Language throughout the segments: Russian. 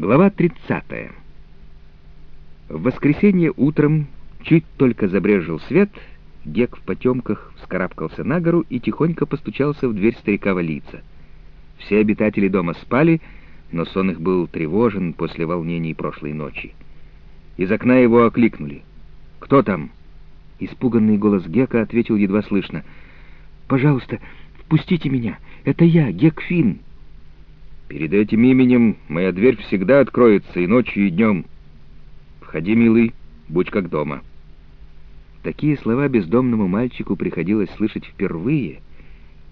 Глава 30. В воскресенье утром, чуть только забрежил свет, Гек в потемках вскарабкался на гору и тихонько постучался в дверь старика Валица. Все обитатели дома спали, но сон их был тревожен после волнений прошлой ночи. Из окна его окликнули. «Кто там?» Испуганный голос Гека ответил едва слышно. «Пожалуйста, впустите меня. Это я, Гек Финн». Перед этим именем моя дверь всегда откроется и ночью, и днем. Входи, милый, будь как дома. Такие слова бездомному мальчику приходилось слышать впервые,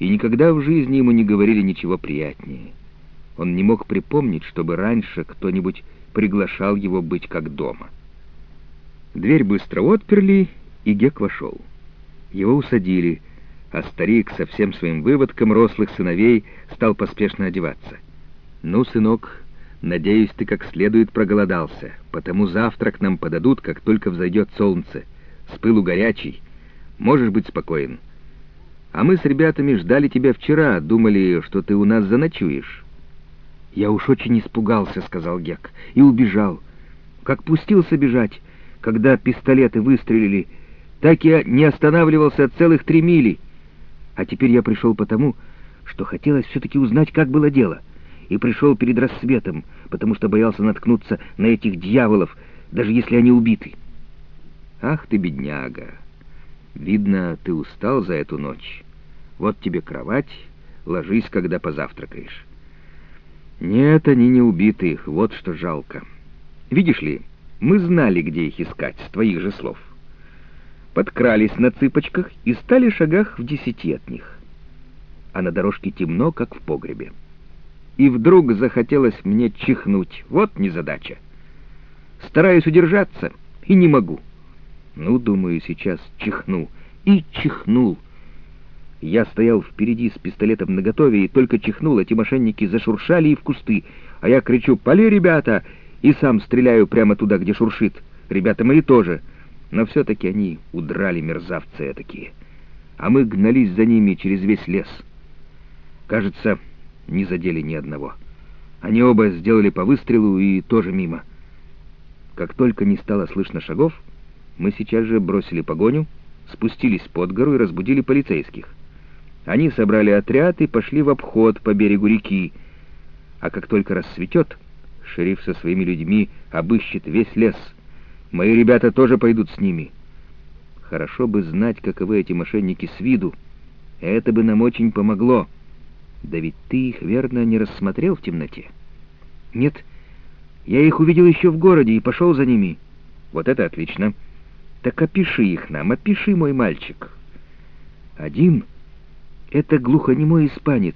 и никогда в жизни ему не говорили ничего приятнее. Он не мог припомнить, чтобы раньше кто-нибудь приглашал его быть как дома. Дверь быстро отперли, и Гек вошел. Его усадили, а старик со всем своим выводком рослых сыновей стал поспешно одеваться. «Ну, сынок, надеюсь, ты как следует проголодался, потому завтрак нам подадут, как только взойдет солнце. С пылу горячий. Можешь быть спокоен. А мы с ребятами ждали тебя вчера, думали, что ты у нас заночуешь». «Я уж очень испугался», — сказал Гек, — «и убежал. Как пустился бежать, когда пистолеты выстрелили, так я не останавливался целых три мили. А теперь я пришел потому, что хотелось все-таки узнать, как было дело» и пришел перед рассветом, потому что боялся наткнуться на этих дьяволов, даже если они убиты. Ах ты, бедняга! Видно, ты устал за эту ночь. Вот тебе кровать, ложись, когда позавтракаешь. Нет, они не убиты, вот что жалко. Видишь ли, мы знали, где их искать, с твоих же слов. Подкрались на цыпочках и стали шагах в десяти от них. А на дорожке темно, как в погребе и вдруг захотелось мне чихнуть. Вот незадача. Стараюсь удержаться и не могу. Ну, думаю, сейчас чихну. И чихнул. Я стоял впереди с пистолетом наготове и только чихнул, эти мошенники зашуршали и в кусты, а я кричу «Пали, ребята!» и сам стреляю прямо туда, где шуршит. Ребята мои тоже. Но все-таки они удрали, мерзавцы такие. А мы гнались за ними через весь лес. Кажется, не задели ни одного. Они оба сделали по выстрелу и тоже мимо. Как только не стало слышно шагов, мы сейчас же бросили погоню, спустились под гору и разбудили полицейских. Они собрали отряд и пошли в обход по берегу реки. А как только рассветет, шериф со своими людьми обыщет весь лес. Мои ребята тоже пойдут с ними. Хорошо бы знать, каковы эти мошенники с виду. Это бы нам очень помогло. Да ведь ты их, верно, не рассмотрел в темноте? Нет, я их увидел еще в городе и пошел за ними. Вот это отлично. Так опиши их нам, опиши, мой мальчик. Один — это глухонемой испанец,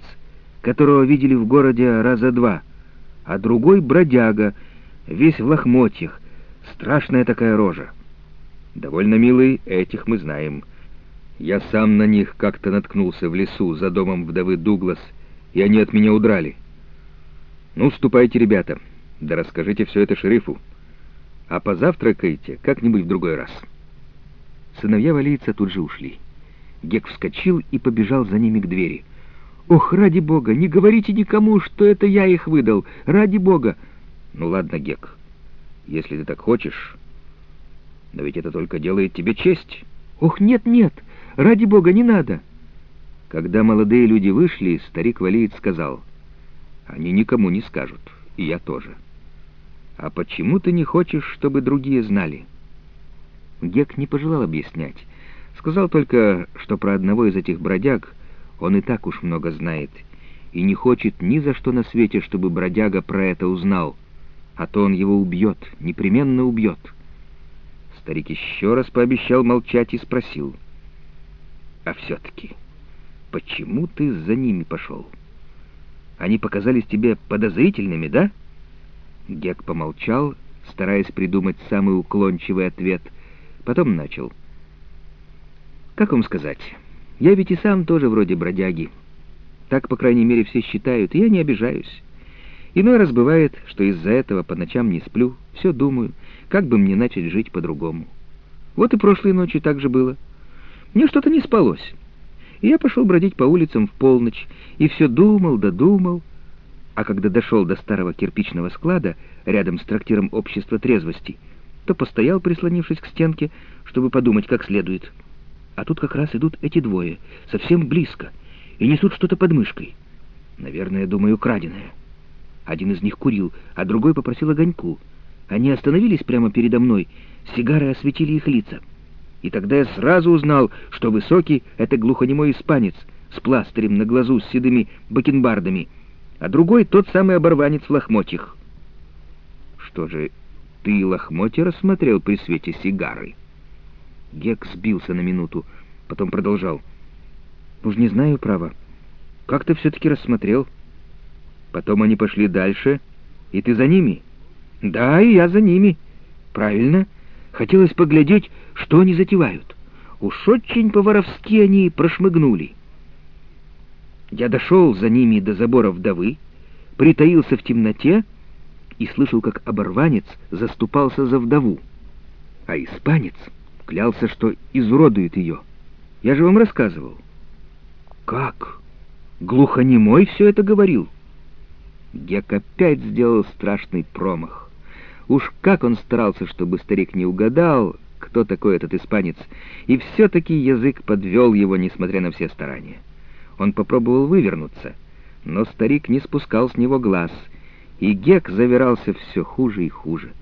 которого видели в городе раза два, а другой — бродяга, весь в лохмотьях, страшная такая рожа. Довольно милый, этих мы знаем. Я сам на них как-то наткнулся в лесу за домом вдовы Дуглас — и они от меня удрали. Ну, ступайте, ребята, да расскажите все это шерифу. А позавтракайте как-нибудь в другой раз. Сыновья валийца тут же ушли. Гек вскочил и побежал за ними к двери. «Ох, ради бога, не говорите никому, что это я их выдал! Ради бога!» «Ну ладно, Гек, если ты так хочешь, но ведь это только делает тебе честь». «Ох, нет-нет, ради бога, не надо!» Когда молодые люди вышли, старик Валиец сказал, «Они никому не скажут, и я тоже». «А почему ты не хочешь, чтобы другие знали?» Гек не пожелал объяснять. Сказал только, что про одного из этих бродяг он и так уж много знает, и не хочет ни за что на свете, чтобы бродяга про это узнал, а то он его убьет, непременно убьет. Старик еще раз пообещал молчать и спросил, «А все-таки...» почему ты за ними пошел? Они показались тебе подозрительными, да?» Гек помолчал, стараясь придумать самый уклончивый ответ. Потом начал. «Как вам сказать? Я ведь и сам тоже вроде бродяги. Так, по крайней мере, все считают, и я не обижаюсь. Иной раз бывает, что из-за этого по ночам не сплю, все думаю, как бы мне начать жить по-другому. Вот и прошлой ночью так же было. Мне что-то не спалось». И я пошел бродить по улицам в полночь, и все думал да думал. А когда дошел до старого кирпичного склада, рядом с трактиром общества трезвости, то постоял, прислонившись к стенке, чтобы подумать как следует. А тут как раз идут эти двое, совсем близко, и несут что-то под мышкой. Наверное, думаю, краденое. Один из них курил, а другой попросил огоньку. Они остановились прямо передо мной, сигары осветили их лица. И тогда я сразу узнал, что высокий — это глухонемой испанец с пластырем на глазу с седыми бакенбардами, а другой — тот самый оборванец в лохмотьях. Что же, ты лохмотья рассмотрел при свете сигары? Гек сбился на минуту, потом продолжал. «Уж не знаю, право. Как ты все-таки рассмотрел?» Потом они пошли дальше, и ты за ними? Да, и я за ними. Правильно. Хотелось поглядеть, что они затевают. Уж очень по-воровски они прошмыгнули. Я дошел за ними до забора вдовы, притаился в темноте и слышал, как оборванец заступался за вдову. А испанец клялся, что изуродует ее. Я же вам рассказывал. Как? Глухонемой все это говорил? Гек опять сделал страшный промах. Уж как он старался, чтобы старик не угадал, кто такой этот испанец, и все-таки язык подвел его, несмотря на все старания. Он попробовал вывернуться, но старик не спускал с него глаз, и Гек завирался все хуже и хуже.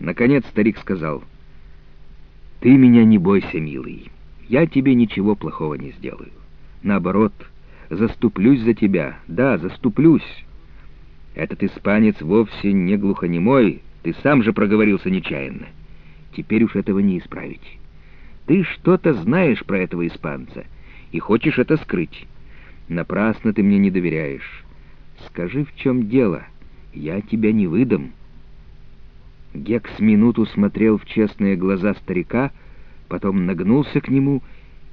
Наконец старик сказал, «Ты меня не бойся, милый, я тебе ничего плохого не сделаю. Наоборот, заступлюсь за тебя, да, заступлюсь». Этот испанец вовсе не глухонемой, ты сам же проговорился нечаянно. Теперь уж этого не исправить. Ты что-то знаешь про этого испанца и хочешь это скрыть. Напрасно ты мне не доверяешь. Скажи, в чем дело? Я тебя не выдам». Гек с минуту смотрел в честные глаза старика, потом нагнулся к нему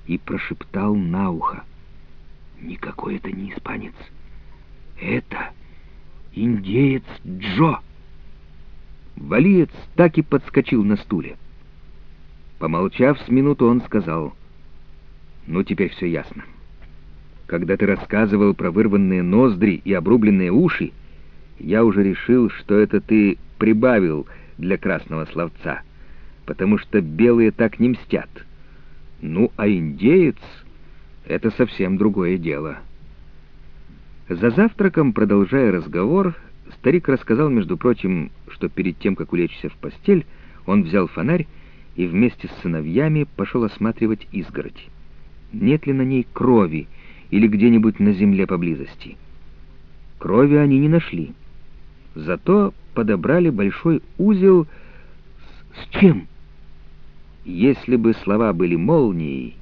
и прошептал на ухо. «Никакой это не испанец. Это индеец Джо!» Валиец так и подскочил на стуле. Помолчав с минуту, он сказал, «Ну, теперь все ясно. Когда ты рассказывал про вырванные ноздри и обрубленные уши, я уже решил, что это ты прибавил для красного словца, потому что белые так не мстят. Ну, а индеец — это совсем другое дело». За завтраком, продолжая разговор, старик рассказал, между прочим, что перед тем, как улечься в постель, он взял фонарь и вместе с сыновьями пошел осматривать изгородь. Нет ли на ней крови или где-нибудь на земле поблизости? Крови они не нашли. Зато подобрали большой узел с, с чем? Если бы слова были молнией,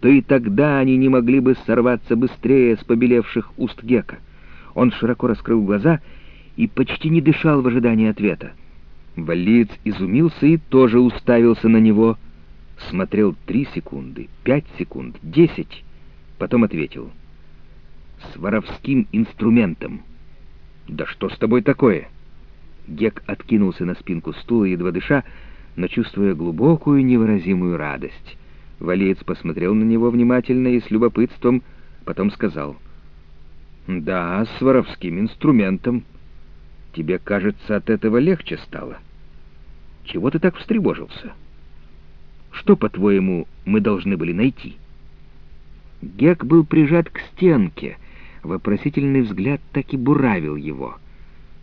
то и тогда они не могли бы сорваться быстрее с побелевших уст Гека. Он широко раскрыл глаза и почти не дышал в ожидании ответа. Валиец изумился и тоже уставился на него. Смотрел три секунды, пять секунд, десять. Потом ответил. «С воровским инструментом». «Да что с тобой такое?» Гек откинулся на спинку стула, едва дыша, но чувствуя глубокую невыразимую радость. Валиец посмотрел на него внимательно и с любопытством, потом сказал, «Да, с воровским инструментом. Тебе, кажется, от этого легче стало. Чего ты так встревожился? Что, по-твоему, мы должны были найти?» Гек был прижат к стенке, вопросительный взгляд так и буравил его.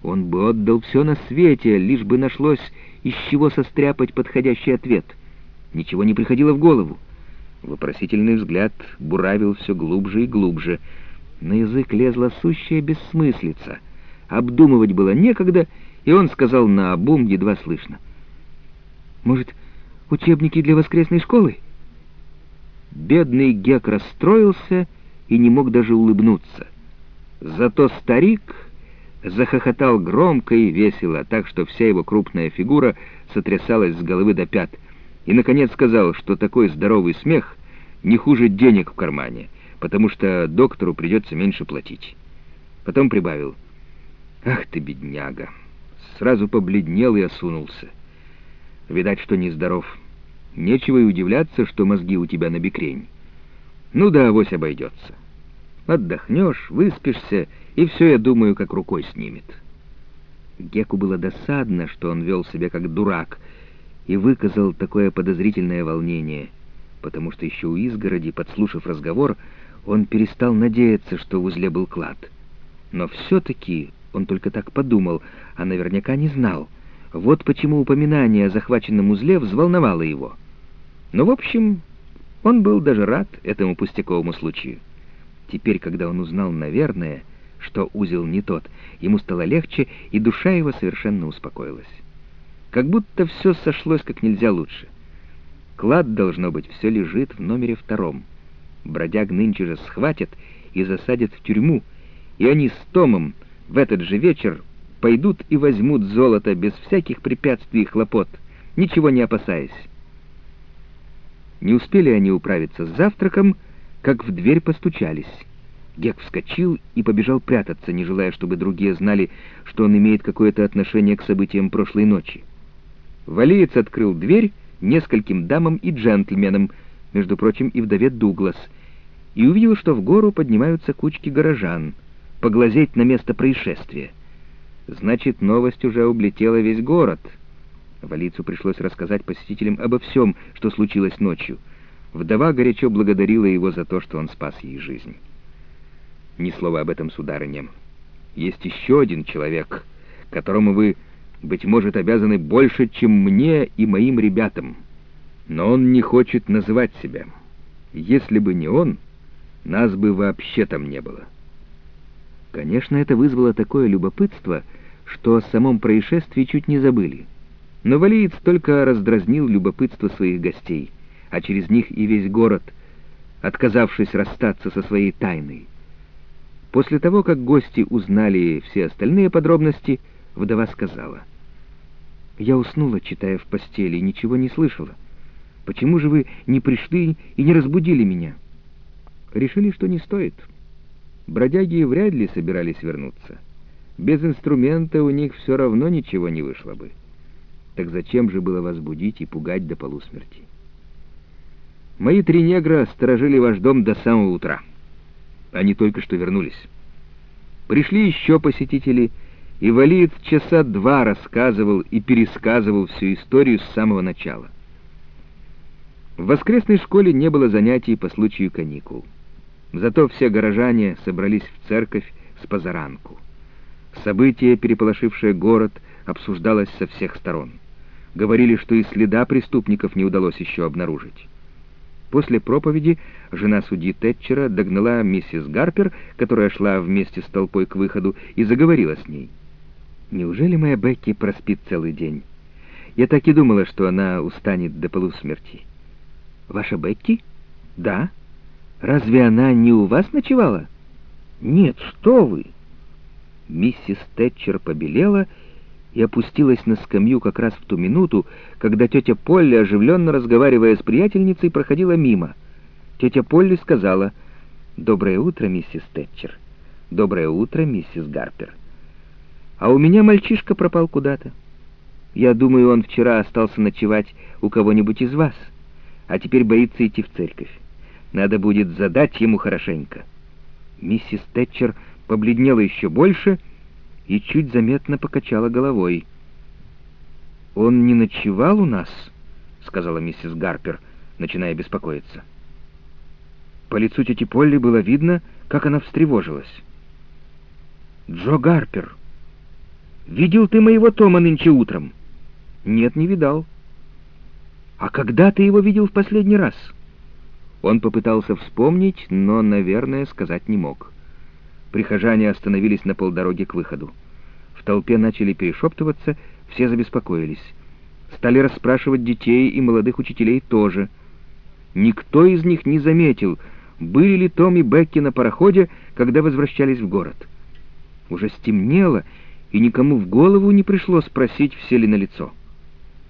Он бы отдал все на свете, лишь бы нашлось из чего состряпать подходящий ответ. Ничего не приходило в голову. Вопросительный взгляд буравил все глубже и глубже. На язык лезла сущая бессмыслица. Обдумывать было некогда, и он сказал на обум едва слышно. «Может, учебники для воскресной школы?» Бедный Гек расстроился и не мог даже улыбнуться. Зато старик захохотал громко и весело, так что вся его крупная фигура сотрясалась с головы до пят — и, наконец, сказал, что такой здоровый смех не хуже денег в кармане, потому что доктору придется меньше платить. Потом прибавил, «Ах ты, бедняга!» Сразу побледнел и осунулся. Видать, что нездоров. Нечего и удивляться, что мозги у тебя на бекрень. Ну да, авось обойдется. Отдохнешь, выспишься, и все, я думаю, как рукой снимет. Геку было досадно, что он вел себя как дурак и выказал такое подозрительное волнение, потому что еще у изгороди, подслушав разговор, он перестал надеяться, что в узле был клад. Но все-таки он только так подумал, а наверняка не знал. Вот почему упоминание о захваченном узле взволновало его. Но, в общем, он был даже рад этому пустяковому случаю. Теперь, когда он узнал, наверное, что узел не тот, ему стало легче, и душа его совершенно успокоилась. Как будто все сошлось как нельзя лучше. Клад, должно быть, все лежит в номере втором. Бродяг нынче же схватят и засадят в тюрьму, и они с Томом в этот же вечер пойдут и возьмут золото без всяких препятствий и хлопот, ничего не опасаясь. Не успели они управиться с завтраком, как в дверь постучались. Гек вскочил и побежал прятаться, не желая, чтобы другие знали, что он имеет какое-то отношение к событиям прошлой ночи. Валиец открыл дверь нескольким дамам и джентльменам, между прочим, и вдове Дуглас, и увидел, что в гору поднимаются кучки горожан, поглазеть на место происшествия. Значит, новость уже облетела весь город. Валицу пришлось рассказать посетителям обо всем, что случилось ночью. Вдова горячо благодарила его за то, что он спас ей жизнь. Ни слова об этом, сударыня. Есть еще один человек, которому вы, быть может, обязаны больше, чем мне и моим ребятам. Но он не хочет называть себя. Если бы не он, нас бы вообще там не было. Конечно, это вызвало такое любопытство, что о самом происшествии чуть не забыли. Но валиец только раздразнил любопытство своих гостей, а через них и весь город, отказавшись расстаться со своей тайной. После того, как гости узнали все остальные подробности, вдова сказала. «Я уснула, читая в постели, и ничего не слышала. Почему же вы не пришли и не разбудили меня?» Решили, что не стоит. Бродяги вряд ли собирались вернуться. Без инструмента у них все равно ничего не вышло бы. Так зачем же было вас будить и пугать до полусмерти? Мои три негра сторожили ваш дом до самого утра. Они только что вернулись. Пришли еще посетители, и Валиец часа два рассказывал и пересказывал всю историю с самого начала. В воскресной школе не было занятий по случаю каникул. Зато все горожане собрались в церковь с позаранку. Событие, переполошившее город, обсуждалось со всех сторон. Говорили, что и следа преступников не удалось еще обнаружить. После проповеди жена судьи Тэтчера догнала миссис Гарпер, которая шла вместе с толпой к выходу, и заговорила с ней. «Неужели моя Бекки проспит целый день? Я так и думала, что она устанет до полусмерти». «Ваша Бекки?» «Да». «Разве она не у вас ночевала?» «Нет, что вы!» Миссис Тэтчер побелела и опустилась на скамью как раз в ту минуту, когда тетя Полли, оживленно разговаривая с приятельницей, проходила мимо. Тетя Полли сказала «Доброе утро, миссис Тэтчер». «Доброе утро, миссис Гарпер». «А у меня мальчишка пропал куда-то. Я думаю, он вчера остался ночевать у кого-нибудь из вас, а теперь боится идти в церковь. Надо будет задать ему хорошенько». Миссис Тэтчер побледнела еще больше и чуть заметно покачала головой. «Он не ночевал у нас?» — сказала миссис Гарпер, начиная беспокоиться. По лицу тети Полли было видно, как она встревожилась. «Джо Гарпер, видел ты моего Тома нынче утром?» «Нет, не видал». «А когда ты его видел в последний раз?» Он попытался вспомнить, но, наверное, сказать не мог. Прихожане остановились на полдороге к выходу. В толпе начали перешептываться, все забеспокоились. Стали расспрашивать детей и молодых учителей тоже. Никто из них не заметил, были ли Том и Бекки на пароходе, когда возвращались в город. Уже стемнело, и никому в голову не пришло спросить, все ли на лицо.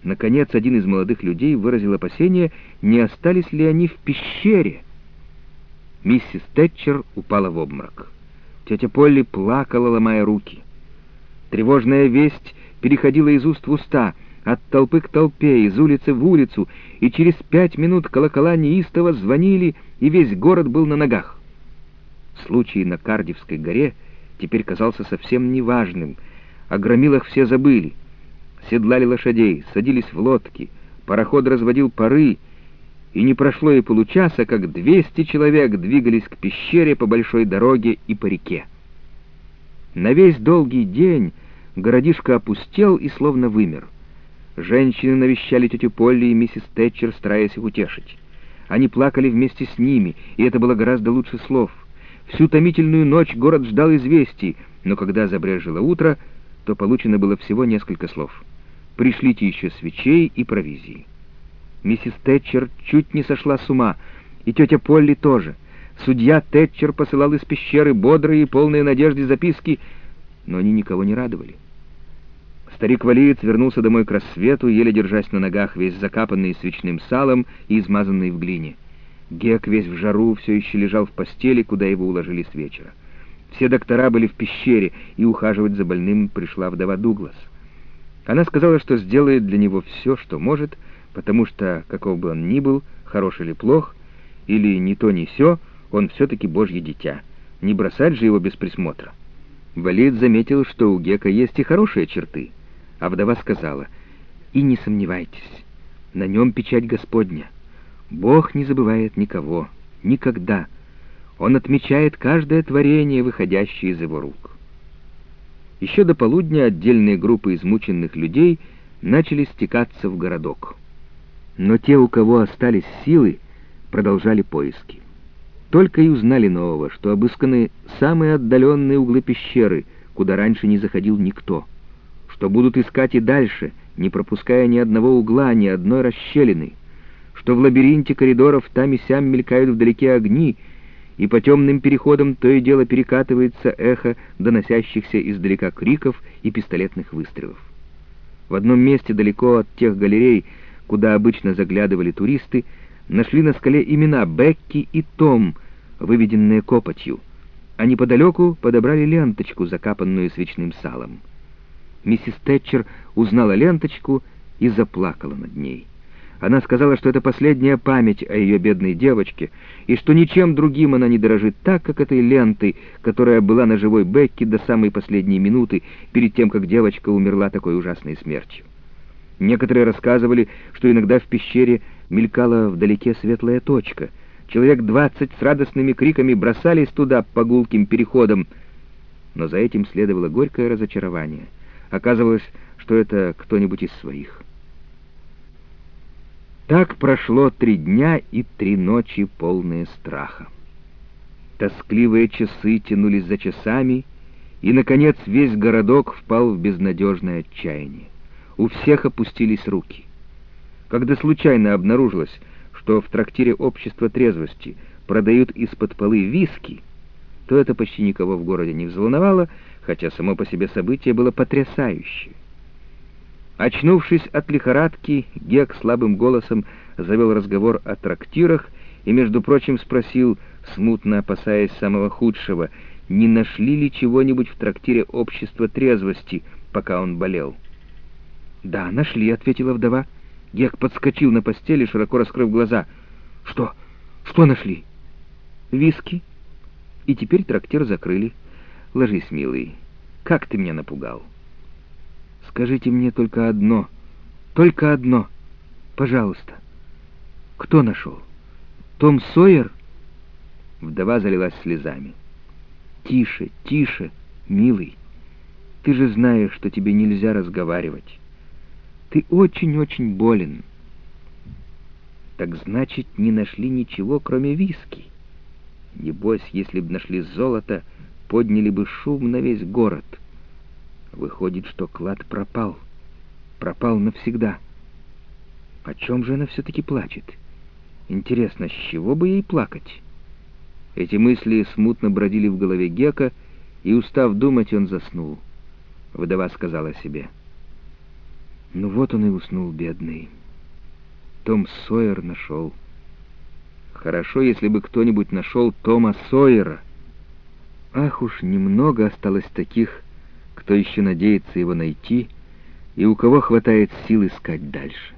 Наконец, один из молодых людей выразил опасение, не остались ли они в пещере. Миссис Тэтчер упала в обморок. Тетя Полли плакала, ломая руки. Тревожная весть переходила из уст в уста, от толпы к толпе, из улицы в улицу, и через пять минут колокола неистово звонили, и весь город был на ногах. случай на Кардивской горе теперь казался совсем неважным. О громилах все забыли. Седлали лошадей, садились в лодки, пароход разводил пары, и не прошло и получаса, как двести человек двигались к пещере по большой дороге и по реке. На весь долгий день городишко опустел и словно вымер. Женщины навещали тетю Полли и миссис Тэтчер, стараясь их утешить. Они плакали вместе с ними, и это было гораздо лучше слов. Всю томительную ночь город ждал известий, но когда забрежило утро, то получено было всего несколько слов. «Пришлите еще свечей и провизии». Миссис Тэтчер чуть не сошла с ума, и тетя Полли тоже. Судья Тэтчер посылал из пещеры бодрые и полные надежды записки, но они никого не радовали. Старик-валиец вернулся домой к рассвету, еле держась на ногах, весь закапанный свечным салом и измазанный в глине. Гек весь в жару все еще лежал в постели, куда его уложили с вечера. Все доктора были в пещере, и ухаживать за больным пришла вдова Дуглас. Она сказала, что сделает для него все, что может, потому что, каков бы он ни был, хорош или плох, или ни то, ни сё, он все-таки божье дитя. Не бросать же его без присмотра. Валид заметил, что у Гека есть и хорошие черты — а вдова сказала, «И не сомневайтесь, на нем печать Господня. Бог не забывает никого, никогда. Он отмечает каждое творение, выходящее из его рук». Еще до полудня отдельные группы измученных людей начали стекаться в городок. Но те, у кого остались силы, продолжали поиски. Только и узнали нового, что обысканы самые отдаленные углы пещеры, куда раньше не заходил никто — что будут искать и дальше, не пропуская ни одного угла, ни одной расщелины, что в лабиринте коридоров там и сям мелькают вдалеке огни, и по темным переходам то и дело перекатывается эхо доносящихся издалека криков и пистолетных выстрелов. В одном месте далеко от тех галерей, куда обычно заглядывали туристы, нашли на скале имена Бекки и Том, выведенные копотью, а неподалеку подобрали ленточку, закапанную свечным салом. Миссис Тэтчер узнала ленточку и заплакала над ней. Она сказала, что это последняя память о ее бедной девочке, и что ничем другим она не дорожит так, как этой лентой, которая была на живой Бекке до самой последней минуты, перед тем, как девочка умерла такой ужасной смертью. Некоторые рассказывали, что иногда в пещере мелькала вдалеке светлая точка. Человек двадцать с радостными криками бросались туда по гулким переходам, но за этим следовало горькое разочарование — Оказывалось, что это кто-нибудь из своих. Так прошло три дня и три ночи, полные страха. Тоскливые часы тянулись за часами, и, наконец, весь городок впал в безнадежное отчаяние. У всех опустились руки. Когда случайно обнаружилось, что в трактире общества трезвости продают из-под полы виски, то это почти никого в городе не взволновало, хотя само по себе событие было потрясающее. Очнувшись от лихорадки, Гек слабым голосом завел разговор о трактирах и, между прочим, спросил, смутно опасаясь самого худшего, не нашли ли чего-нибудь в трактире общества трезвости, пока он болел. «Да, нашли», — ответила вдова. Гек подскочил на постели, широко раскрыв глаза. «Что? Что нашли?» «Виски», и теперь трактир закрыли. Ложись, милый. Как ты меня напугал. Скажите мне только одно. Только одно. Пожалуйста. Кто нашел? Том Сойер? Вдова залилась слезами. Тише, тише, милый. Ты же знаешь, что тебе нельзя разговаривать. Ты очень-очень болен. Так значит, не нашли ничего, кроме виски. Небось, если б нашли золото, подняли бы шум на весь город. Выходит, что клад пропал. Пропал навсегда. О чем же она все-таки плачет? Интересно, с чего бы ей плакать? Эти мысли смутно бродили в голове Гека, и, устав думать, он заснул. Вдова сказала себе. Ну вот он и уснул, бедный. Том Сойер нашел. Хорошо, если бы кто-нибудь нашел Тома Сойера. Ах уж, немного осталось таких, кто еще надеется его найти, и у кого хватает сил искать дальше.